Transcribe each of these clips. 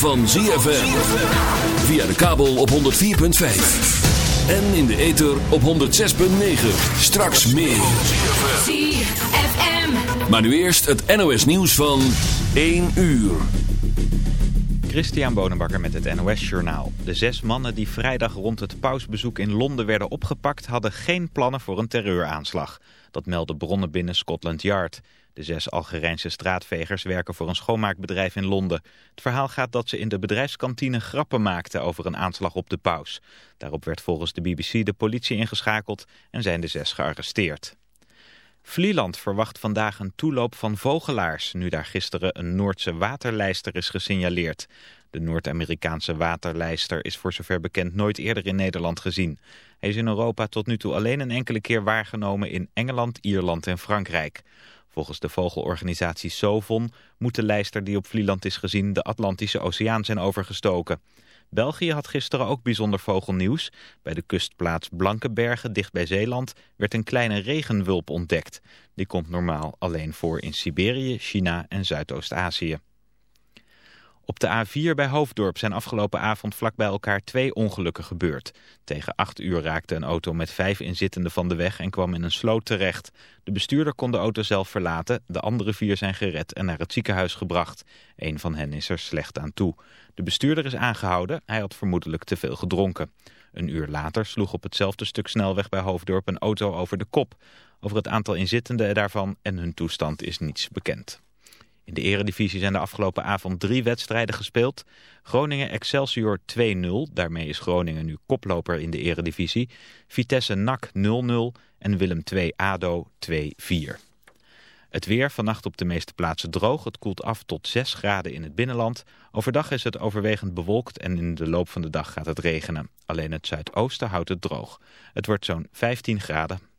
van ZFM. Via de kabel op 104.5. En in de ether op 106.9. Straks meer. ZFM. Maar nu eerst het NOS nieuws van 1 uur. Christian Bonenbakker met het NOS Journaal. De zes mannen die vrijdag rond het pausbezoek in Londen werden opgepakt... hadden geen plannen voor een terreuraanslag. Dat melden bronnen binnen Scotland Yard. De zes Algerijnse straatvegers werken voor een schoonmaakbedrijf in Londen. Het verhaal gaat dat ze in de bedrijfskantine grappen maakten over een aanslag op de paus. Daarop werd volgens de BBC de politie ingeschakeld en zijn de zes gearresteerd. Vlieland verwacht vandaag een toeloop van vogelaars... nu daar gisteren een Noordse waterlijster is gesignaleerd. De Noord-Amerikaanse waterlijster is voor zover bekend nooit eerder in Nederland gezien. Hij is in Europa tot nu toe alleen een enkele keer waargenomen in Engeland, Ierland en Frankrijk. Volgens de vogelorganisatie Sovon moet de lijster die op Vlieland is gezien de Atlantische Oceaan zijn overgestoken. België had gisteren ook bijzonder vogelnieuws. Bij de kustplaats Blankenbergen, dicht bij Zeeland, werd een kleine regenwulp ontdekt. Die komt normaal alleen voor in Siberië, China en Zuidoost-Azië. Op de A4 bij Hoofddorp zijn afgelopen avond vlak bij elkaar twee ongelukken gebeurd. Tegen 8 uur raakte een auto met vijf inzittenden van de weg en kwam in een sloot terecht. De bestuurder kon de auto zelf verlaten, de andere vier zijn gered en naar het ziekenhuis gebracht. Een van hen is er slecht aan toe. De bestuurder is aangehouden, hij had vermoedelijk te veel gedronken. Een uur later sloeg op hetzelfde stuk snelweg bij Hoofddorp een auto over de kop. Over het aantal inzittenden daarvan en hun toestand is niets bekend. In de eredivisie zijn de afgelopen avond drie wedstrijden gespeeld. Groningen Excelsior 2-0, daarmee is Groningen nu koploper in de eredivisie. Vitesse NAC 0-0 en Willem 2 ADO 2-4. Het weer vannacht op de meeste plaatsen droog. Het koelt af tot 6 graden in het binnenland. Overdag is het overwegend bewolkt en in de loop van de dag gaat het regenen. Alleen het zuidoosten houdt het droog. Het wordt zo'n 15 graden.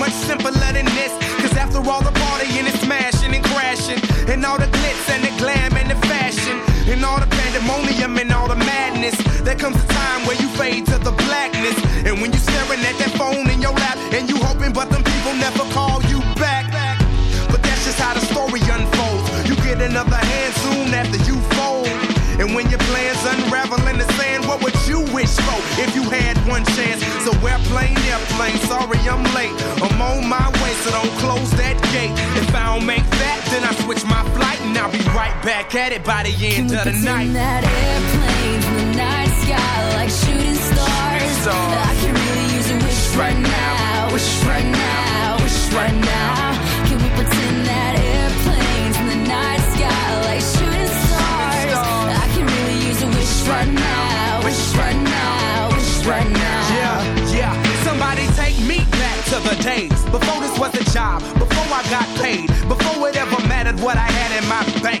much simpler than this. Cause after all the partying and smashing and crashing, and all the glitz and the glam and the fashion, and all the pandemonium and all the madness. There comes a time where you fade to the blackness. And when you're staring at that phone in your lap and you hoping, but them people never call you back. But that's just how the story unfolds. You get another hand soon after you fold. And when your plans unravel in the sand, what would you wish for if you had one chance? So we're airplane, airplane, sorry I'm late. Back at it by the Can end we of the pretend night. that airplanes in the night sky like shooting stars? stars. I can really use a wish right now, wish right now, wish right now. Can we pretend that airplanes in the night sky like shooting stars? I can really use a wish right now, wish right now, wish right now. Yeah, yeah. Somebody take me back to the days before this was a job, before I got paid, before it ever mattered what I had in my bank.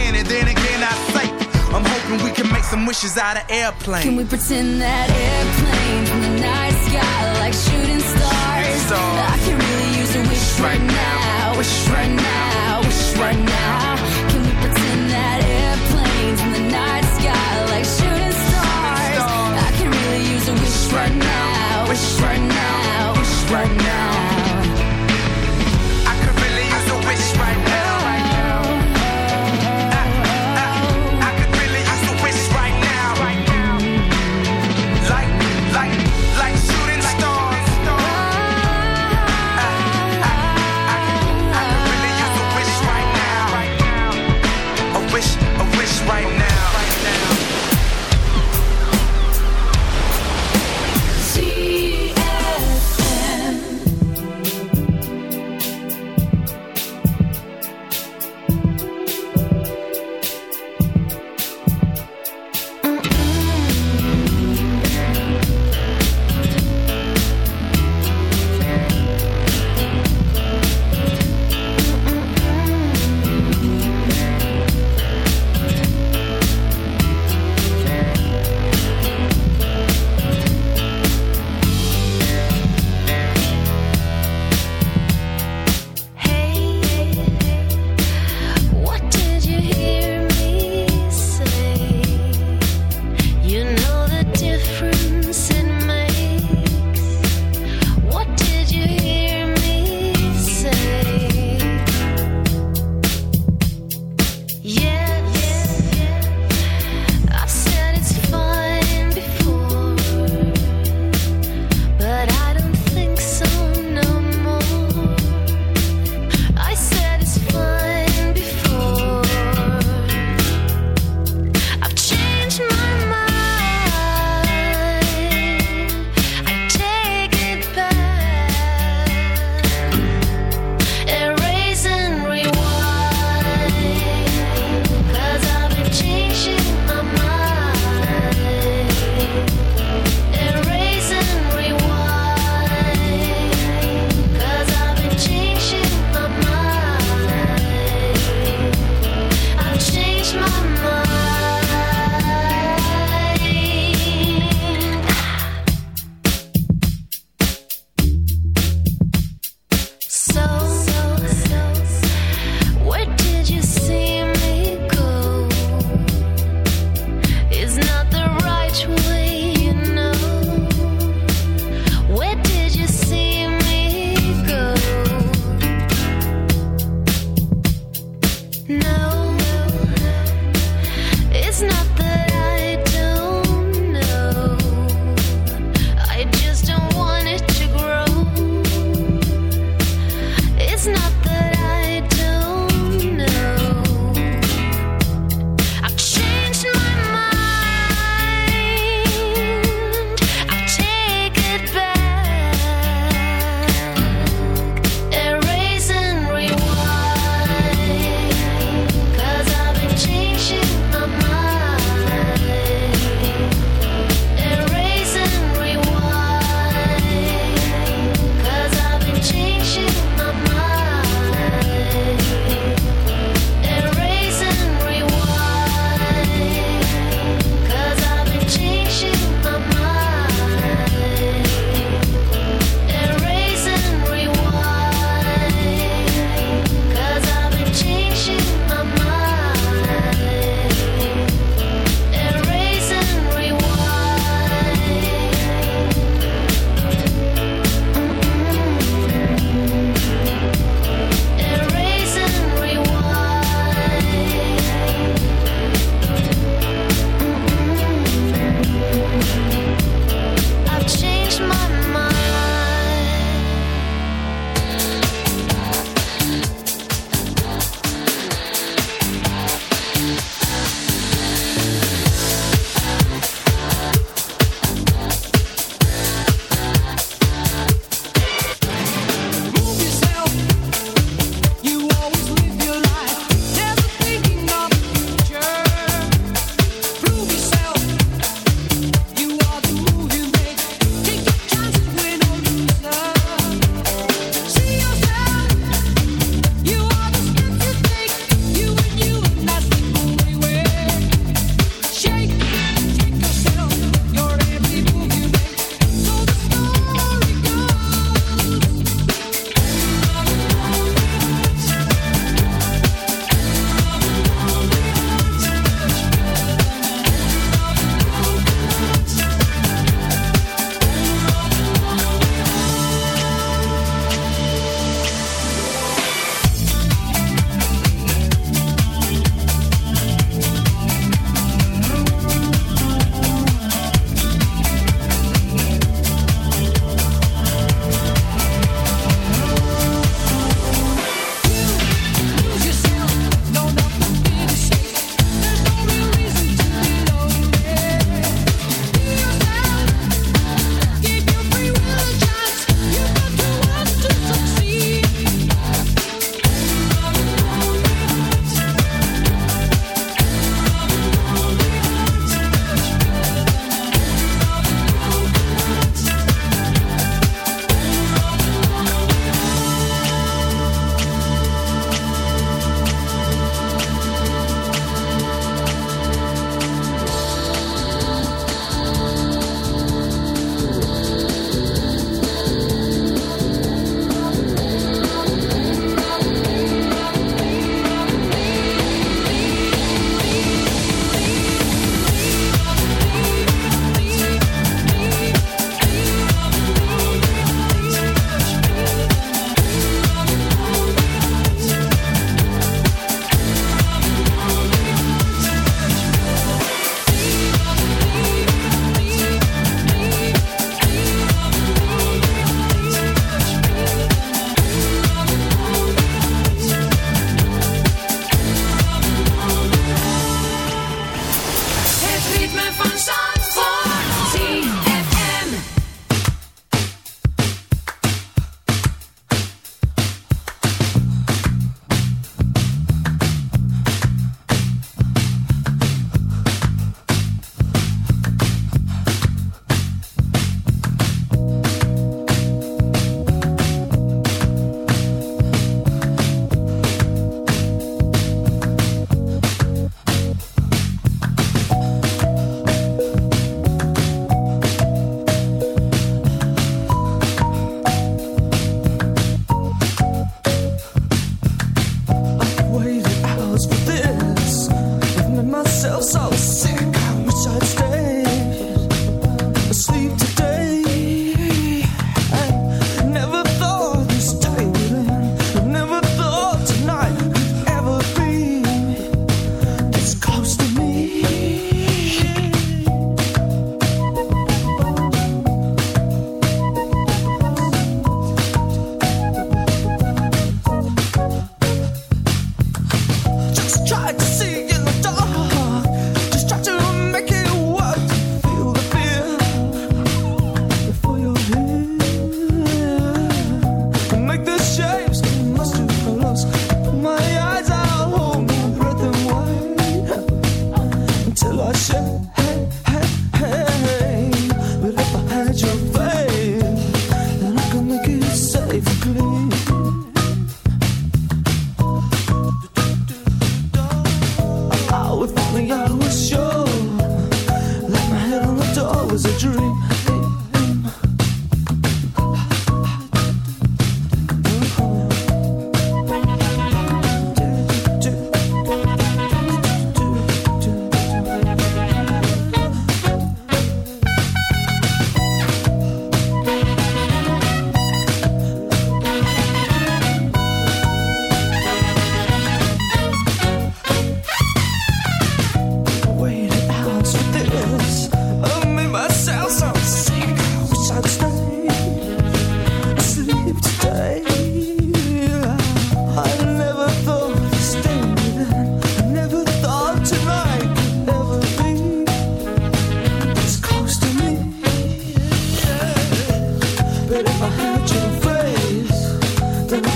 hoping we can make some wishes out of airplanes. Can we pretend that airplanes in the night sky like shooting stars? stars. I can really use a wish right now, wish right now, wish right now.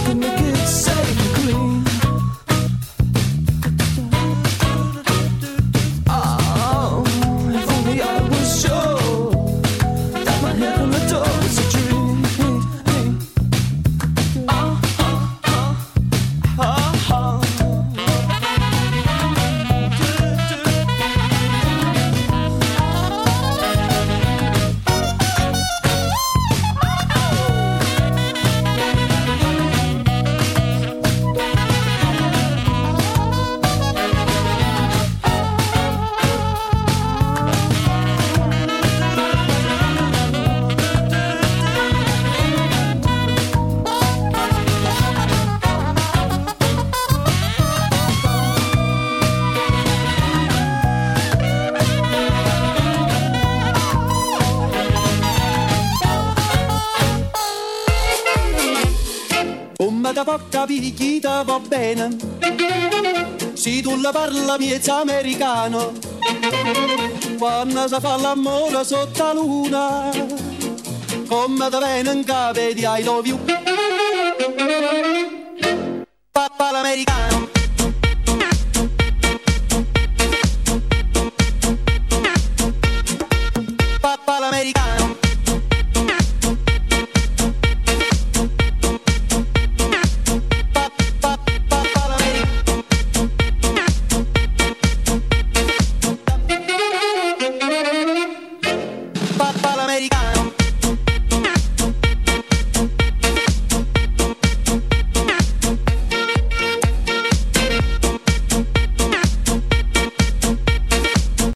keeping the kids safe and clean. Americhita va bene, se tu la parla miezza americano, quando si fa l'amore sotto la luna, come da bene in capo di I love.